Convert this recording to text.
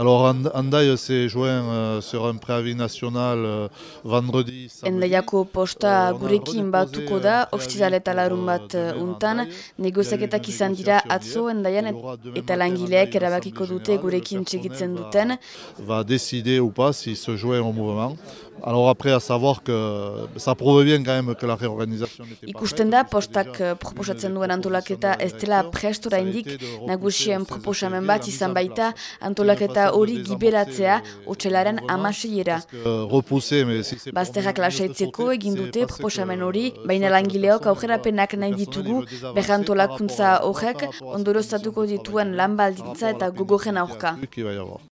Alors Andai s'est joint euh, sur un préavis national euh, vendredi. Endaiako posta gurekin batuko da, ostiral eta larun bat untan, negoziaketak izan dira atzo endaian eta langileek erabakiko dute gurekin txegitzen duten. Va décider ou pas si se joint au mouvement. Alors après, à savoir que ça prouve bien quand même que la réorganisation n'était pas Ikusten da, postak proposatzen duen antolaketa ez dela prestora indik, nagusien proposamen bat izan baita antolaketa hori giberatzea otxelaren amaseiera. Bazterrak lasaitzeko egin dute proposamen hori, baina langileok aurrerapenak nahi ditugu, berrantolakuntza horrek ondoroztatuko dituen lan baldintza eta gogojen aurka.